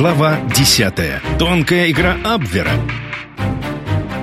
Глава 10. Тонкая игра Абвера.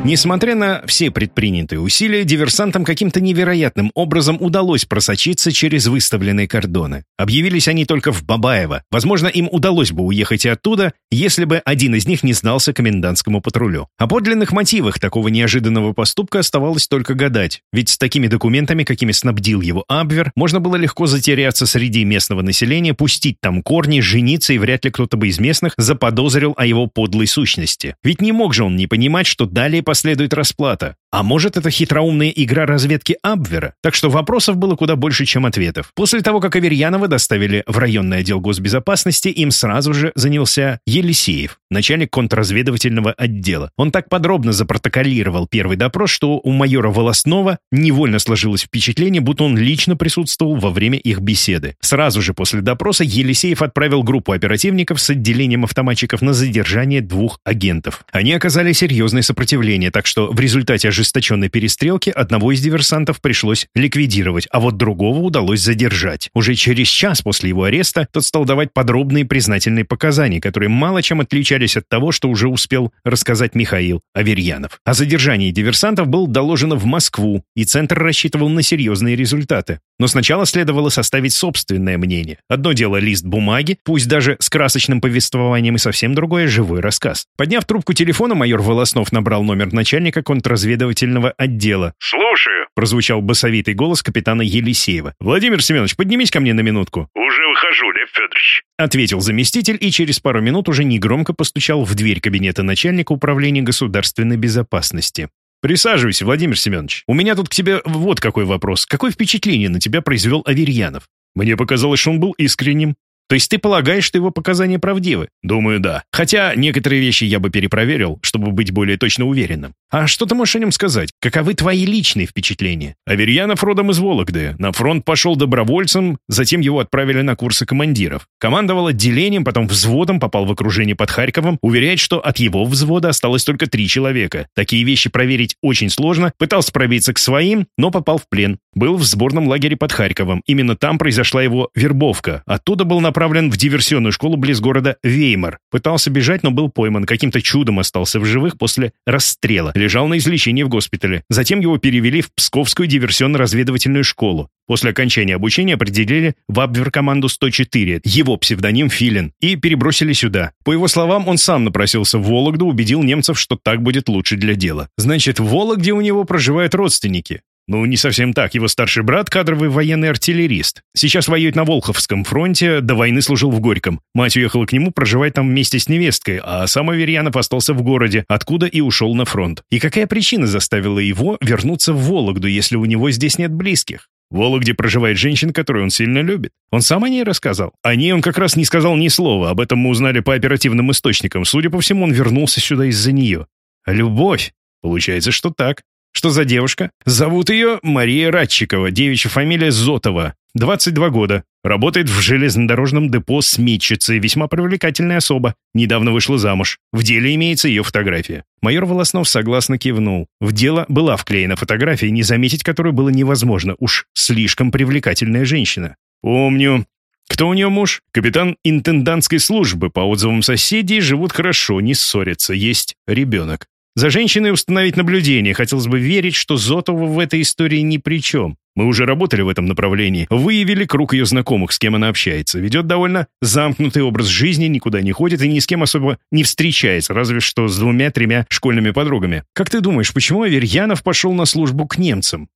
Несмотря на все предпринятые усилия, диверсантам каким-то невероятным образом удалось просочиться через выставленные кордоны. Объявились они только в Бабаево. Возможно, им удалось бы уехать оттуда, если бы один из них не сдался комендантскому патрулю. О подлинных мотивах такого неожиданного поступка оставалось только гадать. Ведь с такими документами, какими снабдил его Абвер, можно было легко затеряться среди местного населения, пустить там корни, жениться, и вряд ли кто-то бы из местных заподозрил о его подлой сущности. Ведь не мог же он не понимать, что далее последует расплата. А может, это хитроумная игра разведки Абвера? Так что вопросов было куда больше, чем ответов. После того, как Аверьянова доставили в районный отдел госбезопасности, им сразу же занялся Елисеев, начальник контрразведывательного отдела. Он так подробно запротоколировал первый допрос, что у майора Волоснова невольно сложилось впечатление, будто он лично присутствовал во время их беседы. Сразу же после допроса Елисеев отправил группу оперативников с отделением автоматчиков на задержание двух агентов. Они оказали серьезное сопротивление, так что в результате ожесточенной перестрелки одного из диверсантов пришлось ликвидировать, а вот другого удалось задержать. Уже через час после его ареста тот стал давать подробные признательные показания, которые мало чем отличались от того, что уже успел рассказать Михаил Аверьянов. О задержании диверсантов был доложено в Москву, и Центр рассчитывал на серьезные результаты. Но сначала следовало составить собственное мнение. Одно дело лист бумаги, пусть даже с красочным повествованием, и совсем другое — живой рассказ. Подняв трубку телефона, майор Волоснов набрал номер начальника контрразведывательного отдела. «Слушаю», — прозвучал басовитый голос капитана Елисеева. «Владимир Семенович, поднимись ко мне на минутку». «Уже выхожу, Лев Федорович», — ответил заместитель и через пару минут уже негромко постучал в дверь кабинета начальника управления государственной безопасности. «Присаживайся, Владимир Семенович. У меня тут к тебе вот какой вопрос. Какое впечатление на тебя произвел Аверьянов? Мне показалось, что он был искренним. То есть ты полагаешь, что его показания правдивы? Думаю, да. Хотя некоторые вещи я бы перепроверил, чтобы быть более точно уверенным. А что ты можешь о нем сказать? Каковы твои личные впечатления? Аверьянов родом из Вологды. На фронт пошел добровольцем, затем его отправили на курсы командиров. Командовал отделением, потом взводом, попал в окружение под Харьковом. Уверяет, что от его взвода осталось только три человека. Такие вещи проверить очень сложно. Пытался пробиться к своим, но попал в плен. Был в сборном лагере под Харьковом. Именно там произошла его вербовка. Оттуда был направлен в диверсионную школу близ города Веймар. Пытался бежать, но был пойман. Каким-то чудом остался в живых после расстрела. Лежал на излечении в госпитале. Затем его перевели в Псковскую диверсионно-разведывательную школу. После окончания обучения определили в Абвер-команду 104, его псевдоним Филин, и перебросили сюда. По его словам, он сам напросился в Вологду, убедил немцев, что так будет лучше для дела. Значит, в Вологде у него проживают родственники. Ну, не совсем так. Его старший брат — кадровый военный артиллерист. Сейчас воюет на Волховском фронте, до войны служил в Горьком. Мать уехала к нему проживать там вместе с невесткой, а сам Аверьянов остался в городе, откуда и ушел на фронт. И какая причина заставила его вернуться в Вологду, если у него здесь нет близких? В Вологде проживает женщина, которую он сильно любит. Он сам о ней рассказал. О ней он как раз не сказал ни слова. Об этом мы узнали по оперативным источникам. Судя по всему, он вернулся сюда из-за нее. Любовь? Получается, что так. Что за девушка? Зовут ее Мария Радчикова, девичья фамилия Зотова. 22 года. Работает в железнодорожном депо сметчицей, весьма привлекательная особа. Недавно вышла замуж. В деле имеется ее фотография. Майор Волоснов согласно кивнул. В дело была вклеена фотография, не заметить которую было невозможно. Уж слишком привлекательная женщина. Помню. Кто у нее муж? Капитан интендантской службы. По отзывам соседей живут хорошо, не ссорятся. Есть ребенок. За женщиной установить наблюдение. Хотелось бы верить, что Зотова в этой истории ни при чем. Мы уже работали в этом направлении. Выявили круг ее знакомых, с кем она общается. Ведет довольно замкнутый образ жизни, никуда не ходит и ни с кем особо не встречается, разве что с двумя-тремя школьными подругами. Как ты думаешь, почему Аверьянов пошел на службу к немцам?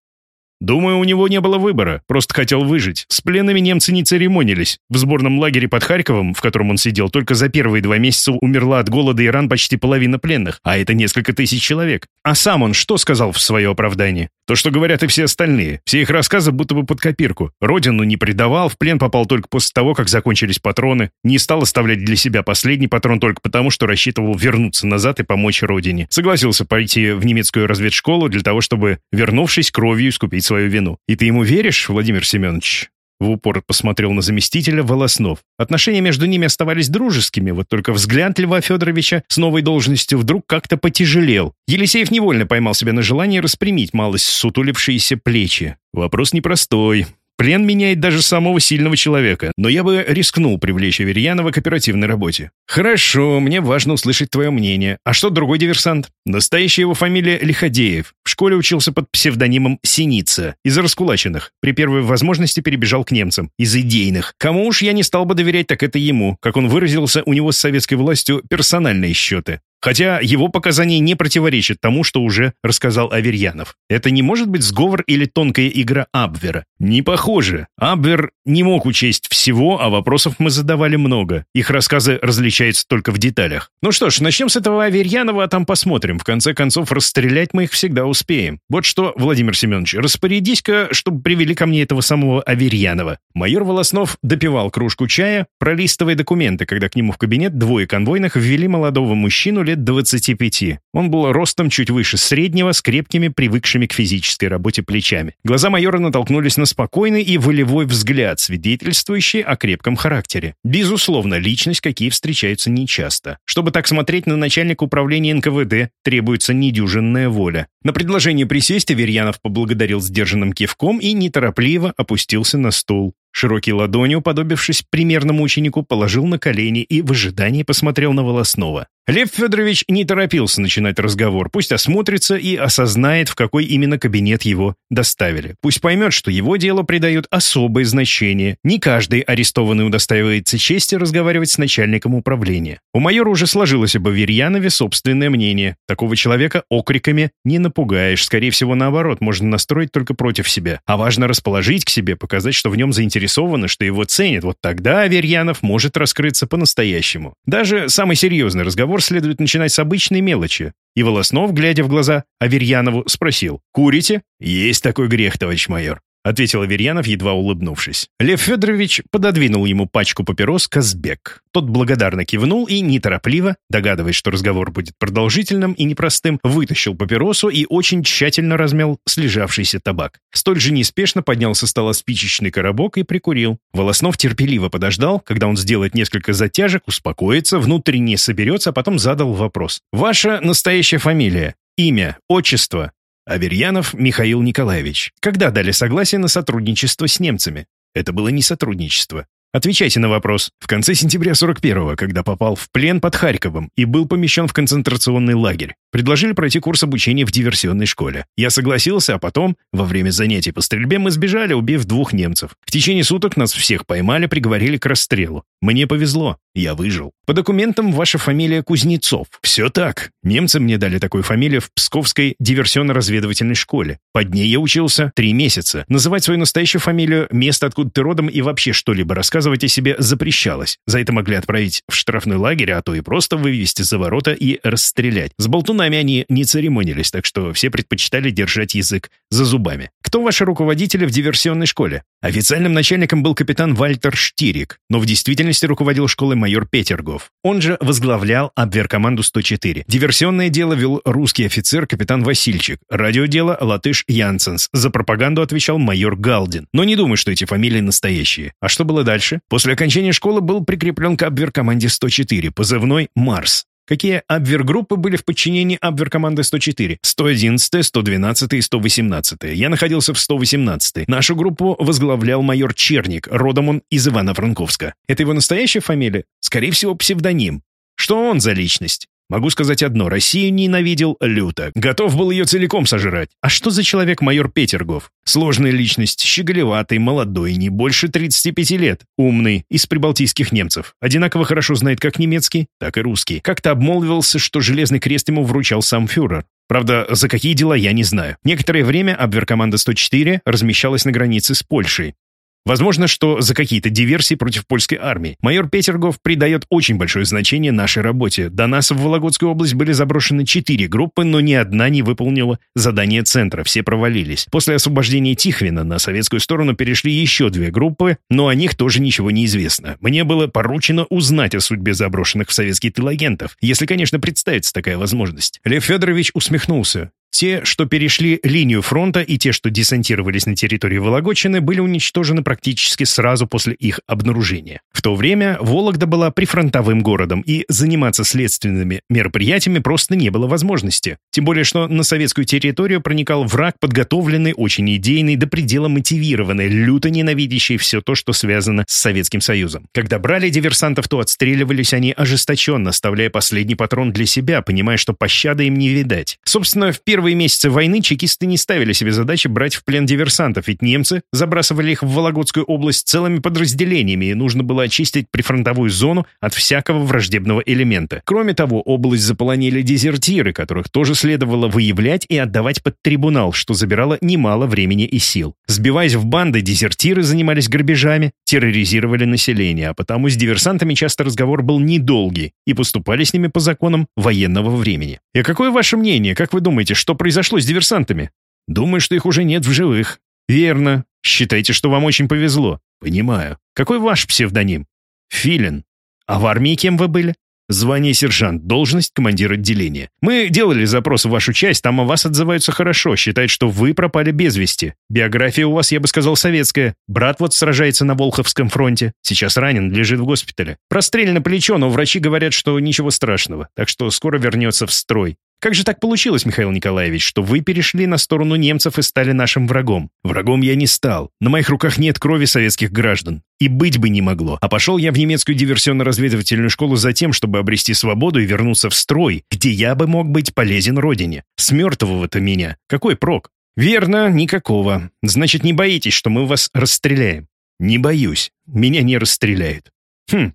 Думаю, у него не было выбора, просто хотел выжить. С пленными немцы не церемонились. В сборном лагере под Харьковом, в котором он сидел, только за первые два месяца умерла от голода и ран почти половина пленных, а это несколько тысяч человек. А сам он что сказал в свое оправдание? То, что говорят и все остальные. Все их рассказы будто бы под копирку. Родину не предавал, в плен попал только после того, как закончились патроны. Не стал оставлять для себя последний патрон только потому, что рассчитывал вернуться назад и помочь родине. Согласился пойти в немецкую разведшколу для того, чтобы, вернувшись, кровью искупить свою вину. И ты ему веришь, Владимир Семенович? В упор посмотрел на заместителя Волоснов. Отношения между ними оставались дружескими, вот только взгляд Льва Федоровича с новой должностью вдруг как-то потяжелел. Елисеев невольно поймал себя на желании распрямить малость сутулившиеся плечи. Вопрос непростой. Плен меняет даже самого сильного человека, но я бы рискнул привлечь Аверьянова к оперативной работе. Хорошо, мне важно услышать твое мнение. А что другой диверсант? Настоящая его фамилия Лиходеев. В школе учился под псевдонимом Синица. Из раскулаченных. При первой возможности перебежал к немцам. Из идейных. Кому уж я не стал бы доверять, так это ему. Как он выразился, у него с советской властью персональные счеты. Хотя его показания не противоречат тому, что уже рассказал Аверьянов. Это не может быть сговор или тонкая игра Абвера. Не похоже. Абвер не мог учесть всего, а вопросов мы задавали много. Их рассказы различаются только в деталях. Ну что ж, начнем с этого Аверьянова, а там посмотрим. В конце концов, расстрелять мы их всегда успеем. Вот что, Владимир Семенович, распорядись-ка, чтобы привели ко мне этого самого Аверьянова. Майор Волоснов допивал кружку чая, пролистывая документы, когда к нему в кабинет двое конвойных ввели молодого мужчину лет 25. Он был ростом чуть выше среднего, с крепкими, привыкшими к физической работе плечами. Глаза майора натолкнулись на спокойный и волевой взгляд, свидетельствующий о крепком характере. Безусловно, личность, какие встречаются нечасто. Чтобы так смотреть на начальника управления НКВД, требуется недюжинная воля. На предложение присесть Аверьянов поблагодарил сдержанным кивком и неторопливо опустился на стул. Широкий ладонью, уподобившись примерному ученику, положил на колени и в ожидании посмотрел на Волоснова. Лев Федорович не торопился начинать разговор. Пусть осмотрится и осознает, в какой именно кабинет его доставили. Пусть поймет, что его дело придает особое значение. Не каждый арестованный удостаивается чести разговаривать с начальником управления. У майора уже сложилось об Аверьянове собственное мнение. Такого человека окриками не напугаешь. Скорее всего, наоборот, можно настроить только против себя. А важно расположить к себе, показать, что в нем заинтересованы, что его ценят. Вот тогда Аверьянов может раскрыться по-настоящему. Даже самый серьезный разговор разговор следует начинать с обычной мелочи. И Волоснов, глядя в глаза Аверьянову, спросил «Курите?» «Есть такой грех, товарищ майор». — ответил Аверьянов, едва улыбнувшись. Лев Федорович пододвинул ему пачку папирос «Казбек». Тот благодарно кивнул и неторопливо, догадываясь, что разговор будет продолжительным и непростым, вытащил папиросу и очень тщательно размял слежавшийся табак. Столь же неспешно поднял со стола спичечный коробок и прикурил. Волоснов терпеливо подождал, когда он сделает несколько затяжек, успокоится, внутренне соберется, а потом задал вопрос. «Ваша настоящая фамилия?» Имя, отчество, Аверьянов Михаил Николаевич. Когда дали согласие на сотрудничество с немцами? Это было не сотрудничество. Отвечайте на вопрос. В конце сентября 41-го, когда попал в плен под Харьковом и был помещен в концентрационный лагерь, предложили пройти курс обучения в диверсионной школе. Я согласился, а потом, во время занятий по стрельбе, мы сбежали, убив двух немцев. В течение суток нас всех поймали, приговорили к расстрелу. Мне повезло, я выжил. По документам ваша фамилия Кузнецов. Все так. Немцы мне дали такую фамилию в Псковской диверсионно-разведывательной школе. Под ней я учился три месяца. Называть свою настоящую фамилию, место, откуда ты родом и вообще что-либо рассказывать рассказывать о себе запрещалось. За это могли отправить в штрафной лагерь, а то и просто вывести за ворота и расстрелять. С болтунами они не церемонились, так что все предпочитали держать язык за зубами. Кто ваши руководители в диверсионной школе? Официальным начальником был капитан Вальтер Штирик, но в действительности руководил школой майор Петергов. Он же возглавлял обверкоманду 104. Диверсионное дело вел русский офицер капитан Васильчик, радиодело латыш Янсенс. За пропаганду отвечал майор Галдин. Но не думаю, что эти фамилии настоящие. А что было дальше? После окончания школы был прикреплен к обверкоманде 104, позывной «Марс». Какие абвергруппы были в подчинении абверкоманды 104? 111, 112 и 118. Я находился в 118. Нашу группу возглавлял майор Черник, родом он из Ивано-Франковска. Это его настоящая фамилия? Скорее всего, псевдоним. Что он за личность? Могу сказать одно, Россию ненавидел люто. Готов был ее целиком сожрать. А что за человек майор Петергов? Сложная личность, щеголеватый, молодой, не больше 35 лет. Умный, из прибалтийских немцев. Одинаково хорошо знает как немецкий, так и русский. Как-то обмолвился, что Железный крест ему вручал сам фюрер. Правда, за какие дела я не знаю. Некоторое время Абверкоманда 104 размещалась на границе с Польшей. Возможно, что за какие-то диверсии против польской армии. Майор Петергов придает очень большое значение нашей работе. До нас в Вологодскую область были заброшены четыре группы, но ни одна не выполнила задание центра, все провалились. После освобождения Тихвина на советскую сторону перешли еще две группы, но о них тоже ничего не известно. Мне было поручено узнать о судьбе заброшенных в советский тыл агентов, если, конечно, представится такая возможность. Лев Федорович усмехнулся. Те, что перешли линию фронта, и те, что десантировались на территории Вологодчины, были уничтожены практически сразу после их обнаружения. В то время Вологда была прифронтовым городом, и заниматься следственными мероприятиями просто не было возможности. Тем более, что на советскую территорию проникал враг, подготовленный, очень идейный, до предела мотивированный, люто ненавидящий все то, что связано с Советским Союзом. Когда брали диверсантов, то отстреливались они ожесточенно, оставляя последний патрон для себя, понимая, что пощады им не видать. Собственно, в первый первые месяцы войны чекисты не ставили себе задачи брать в плен диверсантов, ведь немцы забрасывали их в Вологодскую область целыми подразделениями, и нужно было очистить прифронтовую зону от всякого враждебного элемента. Кроме того, область заполонили дезертиры, которых тоже следовало выявлять и отдавать под трибунал, что забирало немало времени и сил. Сбиваясь в банды, дезертиры занимались грабежами, терроризировали население, а потому с диверсантами часто разговор был недолгий, и поступали с ними по законам военного времени. И какое ваше мнение? Как вы думаете, что что произошло с диверсантами? Думаю, что их уже нет в живых. Верно. Считайте, что вам очень повезло. Понимаю. Какой ваш псевдоним? Филин. А в армии кем вы были? Звание сержант, должность командир отделения. Мы делали запрос в вашу часть, там о вас отзываются хорошо, считают, что вы пропали без вести. Биография у вас, я бы сказал, советская. Брат вот сражается на Волховском фронте. Сейчас ранен, лежит в госпитале. Прострелено плечо, но врачи говорят, что ничего страшного, так что скоро вернется в строй. Как же так получилось, Михаил Николаевич, что вы перешли на сторону немцев и стали нашим врагом? Врагом я не стал. На моих руках нет крови советских граждан. И быть бы не могло. А пошел я в немецкую диверсионно-разведывательную школу за тем, чтобы обрести свободу и вернуться в строй, где я бы мог быть полезен родине. С мертвого-то меня. Какой прок? Верно, никакого. Значит, не боитесь, что мы вас расстреляем? Не боюсь. Меня не расстреляют. Хм,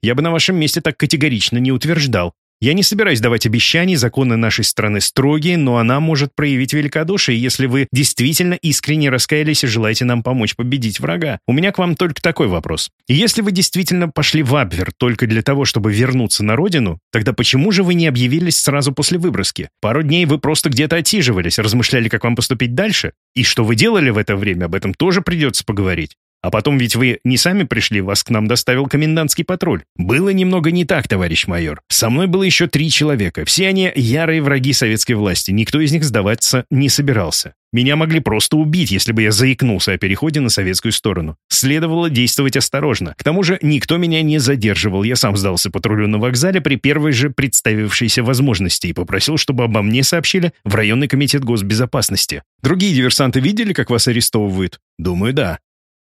я бы на вашем месте так категорично не утверждал. Я не собираюсь давать обещаний, законы нашей страны строгие, но она может проявить великодушие, если вы действительно искренне раскаялись и желаете нам помочь победить врага. У меня к вам только такой вопрос. Если вы действительно пошли в Абвер только для того, чтобы вернуться на родину, тогда почему же вы не объявились сразу после выброски? Пару дней вы просто где-то отсиживались, размышляли, как вам поступить дальше? И что вы делали в это время, об этом тоже придется поговорить. А потом ведь вы не сами пришли, вас к нам доставил комендантский патруль. Было немного не так, товарищ майор. Со мной было еще три человека. Все они ярые враги советской власти. Никто из них сдаваться не собирался. Меня могли просто убить, если бы я заикнулся о переходе на советскую сторону. Следовало действовать осторожно. К тому же никто меня не задерживал. Я сам сдался патрулю на вокзале при первой же представившейся возможности и попросил, чтобы обо мне сообщили в районный комитет госбезопасности. Другие диверсанты видели, как вас арестовывают? Думаю, да.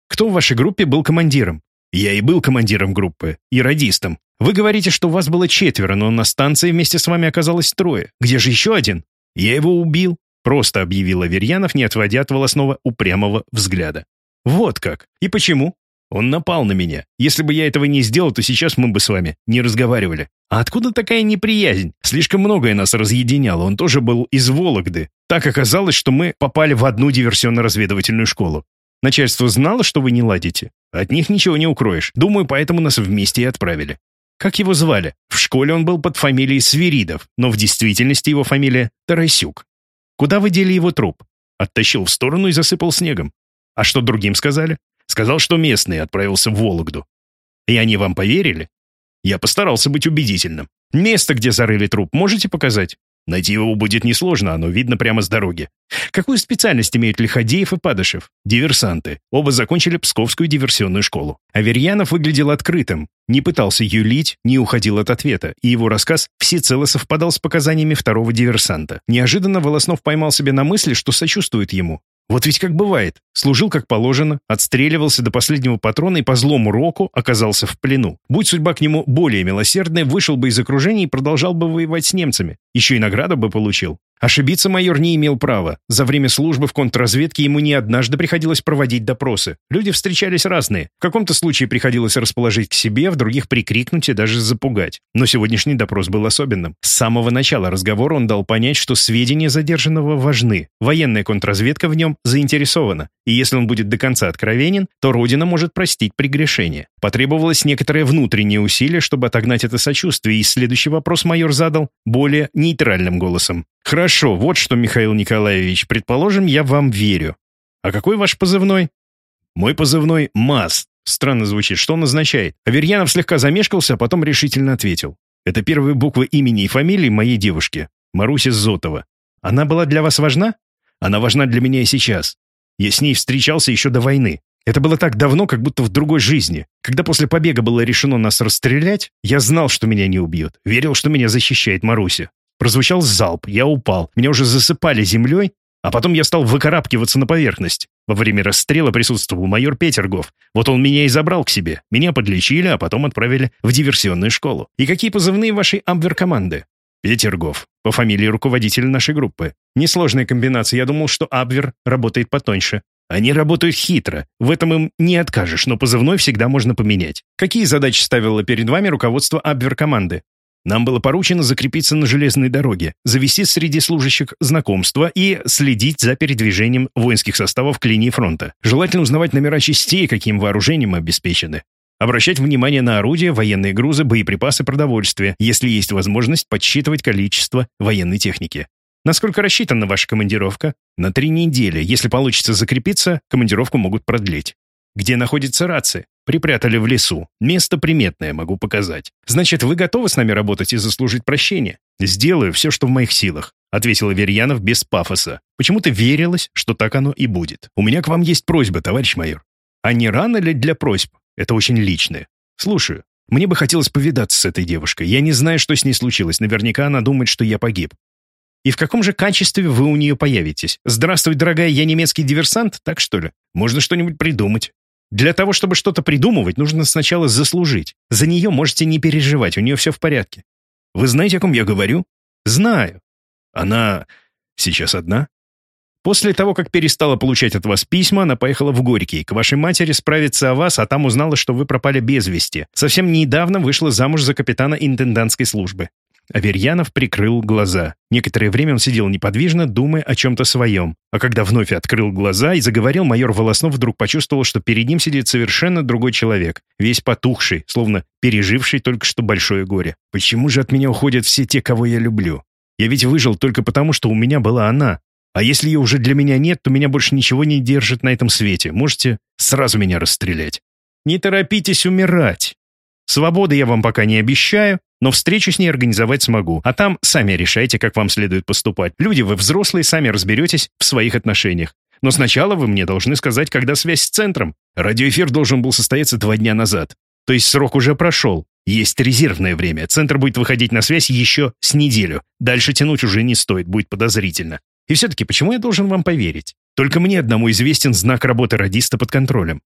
Кто в вашей группе был командиром? Я и был командиром группы, и радистом. Вы говорите, что вас было четверо, но на станции вместе с вами оказалось трое. Где же еще один? Я его убил, просто объявил Аверьянов, не отводя от волосного упрямого взгляда. Вот как. И почему? Он напал на меня. Если бы я этого не сделал, то сейчас мы бы с вами не разговаривали. А откуда такая неприязнь? Слишком многое нас разъединяло. Он тоже был из Вологды. Так оказалось, что мы попали в одну диверсионно-разведывательную школу. Начальство знало, что вы не ладите? От них ничего не укроешь. Думаю, поэтому нас вместе и отправили. Как его звали? В школе он был под фамилией Свиридов, но в действительности его фамилия Тарасюк. Куда вы дели его труп? Оттащил в сторону и засыпал снегом. А что другим сказали? Сказал, что местный отправился в Вологду. И они вам поверили? Я постарался быть убедительным. Место, где зарыли труп, можете показать? Найти его будет несложно, оно видно прямо с дороги. Какую специальность имеют Лиходеев и Падышев? Диверсанты. Оба закончили Псковскую диверсионную школу. Аверьянов выглядел открытым, не пытался юлить, не уходил от ответа, и его рассказ всецело совпадал с показаниями второго диверсанта. Неожиданно Волоснов поймал себе на мысли, что сочувствует ему. Вот ведь как бывает. Служил как положено, отстреливался до последнего патрона и по злому року оказался в плену. Будь судьба к нему более милосердная, вышел бы из окружения и продолжал бы воевать с немцами. Еще и награду бы получил. Ошибиться майор не имел права. За время службы в контрразведке ему не однажды приходилось проводить допросы. Люди встречались разные. В каком-то случае приходилось расположить к себе, в других прикрикнуть и даже запугать. Но сегодняшний допрос был особенным. С самого начала разговора он дал понять, что сведения задержанного важны. Военная контрразведка в нем заинтересована. И если он будет до конца откровенен, то Родина может простить прегрешение. Потребовалось некоторое внутреннее усилие, чтобы отогнать это сочувствие, и следующий вопрос майор задал более нейтральным голосом. «Хорошо, вот что, Михаил Николаевич, предположим, я вам верю. А какой ваш позывной?» «Мой позывной — МАС». Странно звучит. Что он означает? Аверьянов слегка замешкался, а потом решительно ответил. «Это первые буквы имени и фамилии моей девушки, Маруси Зотова. Она была для вас важна? Она важна для меня и сейчас. Я с ней встречался еще до войны. Это было так давно, как будто в другой жизни. Когда после побега было решено нас расстрелять, я знал, что меня не убьют. Верил, что меня защищает Маруся. Прозвучал залп, я упал. Меня уже засыпали землей, а потом я стал выкарабкиваться на поверхность. Во время расстрела присутствовал майор Петергов. Вот он меня и забрал к себе. Меня подлечили, а потом отправили в диверсионную школу. И какие позывные вашей Абвер-команды? Петергов. По фамилии руководителя нашей группы. Несложная комбинация. Я думал, что Абвер работает потоньше. Они работают хитро. В этом им не откажешь, но позывной всегда можно поменять. Какие задачи ставило перед вами руководство Абвер-команды? Нам было поручено закрепиться на железной дороге, завести среди служащих знакомства и следить за передвижением воинских составов к линии фронта. Желательно узнавать номера частей, каким вооружением обеспечены. Обращать внимание на орудия, военные грузы, боеприпасы, продовольствие, если есть возможность подсчитывать количество военной техники. Насколько рассчитана ваша командировка? На три недели. Если получится закрепиться, командировку могут продлить. Где находится рация? Припрятали в лесу. Место приметное, могу показать. Значит, вы готовы с нами работать и заслужить прощение? Сделаю все, что в моих силах, ответил Аверьянов без пафоса. Почему-то верилось, что так оно и будет. У меня к вам есть просьба, товарищ майор. А не рано ли для просьб? Это очень личное. Слушаю. Мне бы хотелось повидаться с этой девушкой. Я не знаю, что с ней случилось. Наверняка она думает, что я погиб. И в каком же качестве вы у нее появитесь? Здравствуй, дорогая, я немецкий диверсант, так что ли? Можно что-нибудь придумать. Для того, чтобы что-то придумывать, нужно сначала заслужить. За нее можете не переживать, у нее все в порядке. Вы знаете, о ком я говорю? Знаю. Она сейчас одна? После того, как перестала получать от вас письма, она поехала в Горький, к вашей матери справиться о вас, а там узнала, что вы пропали без вести. Совсем недавно вышла замуж за капитана интендантской службы. Аверьянов прикрыл глаза. Некоторое время он сидел неподвижно, думая о чем-то своем. А когда вновь открыл глаза и заговорил, майор Волоснов вдруг почувствовал, что перед ним сидит совершенно другой человек, весь потухший, словно переживший только что большое горе. «Почему же от меня уходят все те, кого я люблю? Я ведь выжил только потому, что у меня была она. А если ее уже для меня нет, то меня больше ничего не держит на этом свете. Можете сразу меня расстрелять. Не торопитесь умирать. Свободы я вам пока не обещаю, но встречу с ней организовать смогу. А там сами решайте, как вам следует поступать. Люди вы взрослые, сами разберетесь в своих отношениях. Но сначала вы мне должны сказать, когда связь с центром. Радиоэфир должен был состояться два дня назад. То есть срок уже прошел. Есть резервное время. Центр будет выходить на связь еще с неделю. Дальше тянуть уже не стоит, будет подозрительно. И все-таки почему я должен вам поверить? Только мне одному известен знак работы радиста под контролем.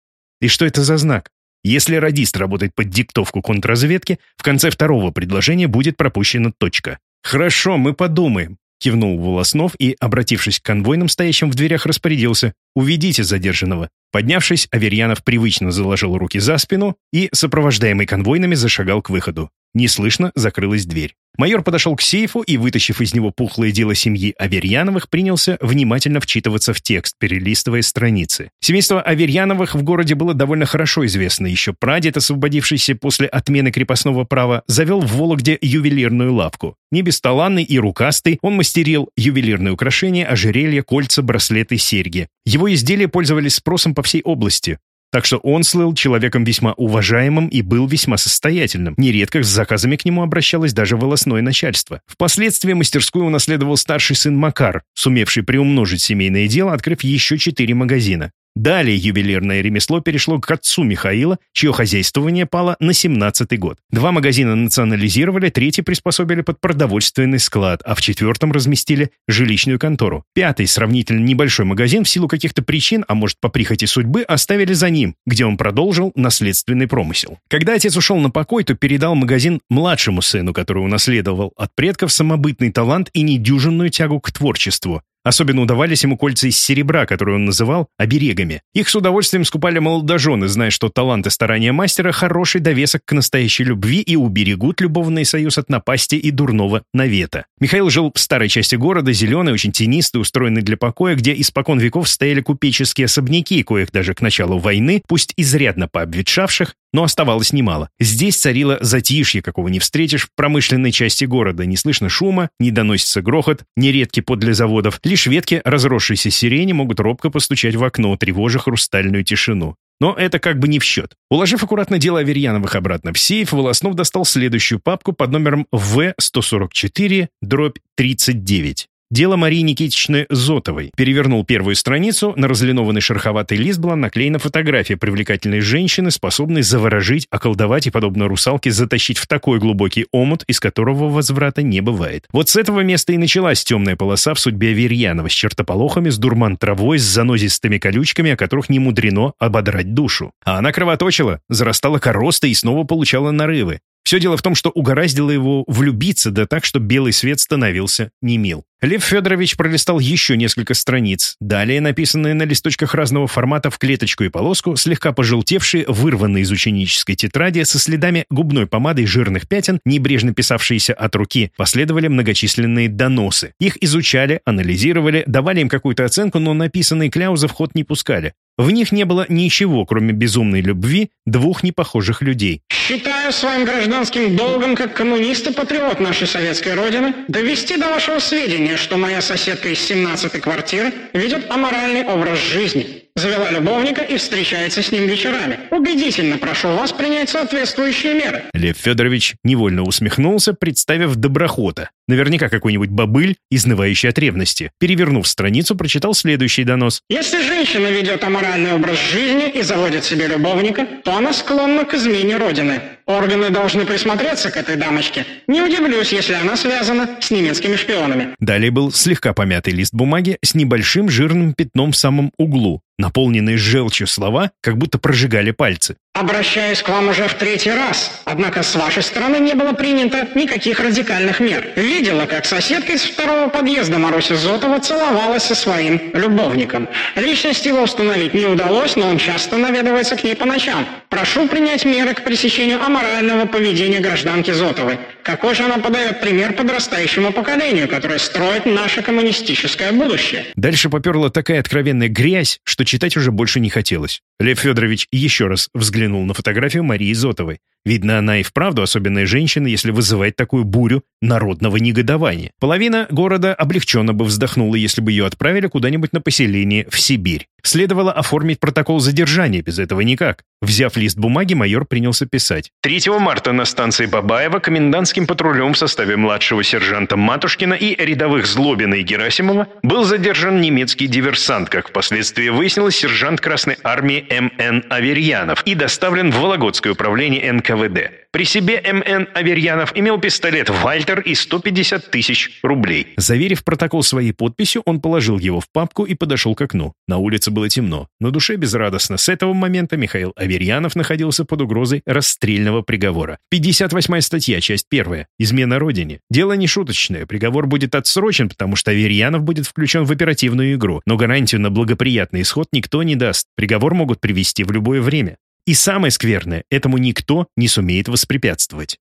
И что это за знак? Если радист работает под диктовку контрразведки, в конце второго предложения будет пропущена точка. «Хорошо, мы подумаем», — кивнул Волоснов и, обратившись к конвойным, стоящим в дверях, распорядился. «Уведите задержанного». Поднявшись, Аверьянов привычно заложил руки за спину и, сопровождаемый конвойными, зашагал к выходу. Неслышно закрылась дверь. Майор подошел к сейфу и, вытащив из него пухлое дело семьи Аверьяновых, принялся внимательно вчитываться в текст, перелистывая страницы. Семейство Аверьяновых в городе было довольно хорошо известно. Еще прадед, освободившийся после отмены крепостного права, завел в Вологде ювелирную лавку. Не бесталанный и рукастый, он мастерил ювелирные украшения, ожерелья, кольца, браслеты, серьги. Его изделия пользовались спросом по всей области. Так что он слыл человеком весьма уважаемым и был весьма состоятельным. Нередко с заказами к нему обращалось даже волосное начальство. Впоследствии мастерскую унаследовал старший сын Макар, сумевший приумножить семейное дело, открыв еще четыре магазина. Далее ювелирное ремесло перешло к отцу Михаила, чье хозяйствование пало на 17-й год. Два магазина национализировали, третий приспособили под продовольственный склад, а в четвертом разместили жилищную контору. Пятый, сравнительно небольшой магазин, в силу каких-то причин, а может по прихоти судьбы, оставили за ним, где он продолжил наследственный промысел. Когда отец ушел на покой, то передал магазин младшему сыну, который унаследовал от предков самобытный талант и недюжинную тягу к творчеству. Особенно удавались ему кольца из серебра, которые он называл оберегами. Их с удовольствием скупали молодожены, зная, что талант и старания мастера – хороший довесок к настоящей любви и уберегут любовный союз от напасти и дурного навета. Михаил жил в старой части города, зеленый, очень тенистый, устроенный для покоя, где испокон веков стояли купеческие особняки, коих даже к началу войны, пусть изрядно пообветшавших, но оставалось немало. Здесь царило затишье, какого не встретишь в промышленной части города. Не слышно шума, не доносится грохот, нередки подле заводов. Лишь ветки разросшейся сирени могут робко постучать в окно, тревожа хрустальную тишину. Но это как бы не в счет. Уложив аккуратно дело Аверьяновых обратно в сейф, Волоснов достал следующую папку под номером В-144, дробь 39. Дело Марии Никитичны Зотовой. Перевернул первую страницу, на разлинованный шероховатый лист была наклеена фотография привлекательной женщины, способной заворожить, околдовать и, подобно русалке, затащить в такой глубокий омут, из которого возврата не бывает. Вот с этого места и началась темная полоса в судьбе Аверьянова с чертополохами, с дурман-травой, с занозистыми колючками, о которых не мудрено ободрать душу. А она кровоточила, зарастала коростой и снова получала нарывы. Все дело в том, что угораздило его влюбиться, да так, что белый свет становился немил. Лев Федорович пролистал еще несколько страниц. Далее, написанные на листочках разного формата в клеточку и полоску, слегка пожелтевшие, вырванные из ученической тетради, со следами губной помады и жирных пятен, небрежно писавшиеся от руки, последовали многочисленные доносы. Их изучали, анализировали, давали им какую-то оценку, но написанные кляузы в ход не пускали. В них не было ничего, кроме безумной любви двух непохожих людей. Считаю своим гражданским долгом, как коммунист и патриот нашей советской родины, довести до вашего сведения, что моя соседка из 17-й квартиры ведет аморальный образ жизни. Завела любовника и встречается с ним вечерами. Убедительно прошу вас принять соответствующие меры. Лев Федорович невольно усмехнулся, представив доброхота. Наверняка какой-нибудь бобыль, изнывающий от ревности. Перевернув страницу, прочитал следующий донос. Если женщина ведет аморальный образ жизни и заводит себе любовника, то она склонна к измене Родины. Органы должны присмотреться к этой дамочке. Не удивлюсь, если она связана с немецкими шпионами. Далее был слегка помятый лист бумаги с небольшим жирным пятном в самом углу. Наполненные желчью слова как будто прожигали пальцы. Обращаюсь к вам уже в третий раз, однако с вашей стороны не было принято никаких радикальных мер. Видела, как соседка из второго подъезда Маруся Зотова целовалась со своим любовником. Личность его установить не удалось, но он часто наведывается к ней по ночам. Прошу принять меры к пресечению аморального поведения гражданки Зотовой. Какой же она подает пример подрастающему поколению, которое строит наше коммунистическое будущее? Дальше поперла такая откровенная грязь, что читать уже больше не хотелось. Лев Федорович еще раз взглянул на фотографию Марии Зотовой. Видно, она и вправду особенная женщина, если вызывать такую бурю народного негодования. Половина города облегченно бы вздохнула, если бы ее отправили куда-нибудь на поселение в Сибирь. Следовало оформить протокол задержания, без этого никак. Взяв лист бумаги, майор принялся писать. 3 марта на станции Бабаева комендантским патрулем в составе младшего сержанта Матушкина и рядовых Злобина и Герасимова был задержан немецкий диверсант, как впоследствии выяснилось, сержант Красной Армии М.Н. Аверьянов и доставлен в Вологодское управление НКВД. При себе М.Н. Аверьянов имел пистолет «Вальтер» и 150 тысяч рублей. Заверив протокол своей подписью, он положил его в папку и подошел к окну. На улице было темно. На душе безрадостно. С этого момента Михаил Аверьянов находился под угрозой расстрельного приговора. 58-я статья, часть 1. Измена Родине. Дело не шуточное. Приговор будет отсрочен, потому что Аверьянов будет включен в оперативную игру. Но гарантию на благоприятный исход никто не даст. Приговор могут привести в любое время. И самое скверное, этому никто не сумеет воспрепятствовать.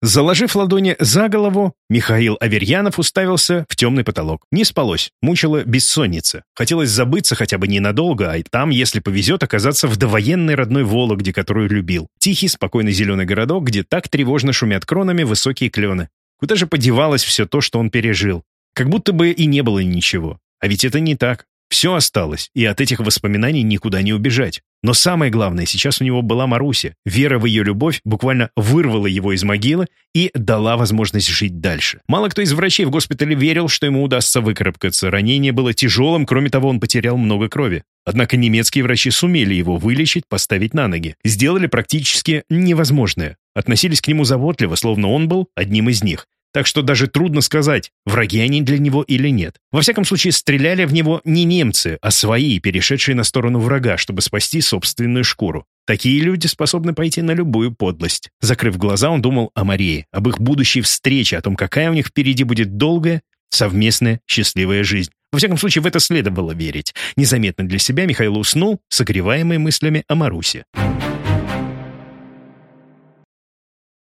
Заложив ладони за голову, Михаил Аверьянов уставился в темный потолок. Не спалось, мучила бессонница. Хотелось забыться хотя бы ненадолго, а там, если повезет, оказаться в довоенной родной Вологде, которую любил. Тихий, спокойный зеленый городок, где так тревожно шумят кронами высокие клены. Куда же подевалось все то, что он пережил? Как будто бы и не было ничего. А ведь это не так. Все осталось, и от этих воспоминаний никуда не убежать. Но самое главное, сейчас у него была Маруся. Вера в ее любовь буквально вырвала его из могилы и дала возможность жить дальше. Мало кто из врачей в госпитале верил, что ему удастся выкарабкаться. Ранение было тяжелым, кроме того, он потерял много крови. Однако немецкие врачи сумели его вылечить, поставить на ноги. Сделали практически невозможное. Относились к нему заботливо, словно он был одним из них. Так что даже трудно сказать, враги они для него или нет. Во всяком случае, стреляли в него не немцы, а свои, перешедшие на сторону врага, чтобы спасти собственную шкуру. Такие люди способны пойти на любую подлость. Закрыв глаза, он думал о Марии, об их будущей встрече, о том, какая у них впереди будет долгая, совместная, счастливая жизнь. Во всяком случае, в это следовало верить. Незаметно для себя Михаил уснул, согреваемый мыслями о Марусе.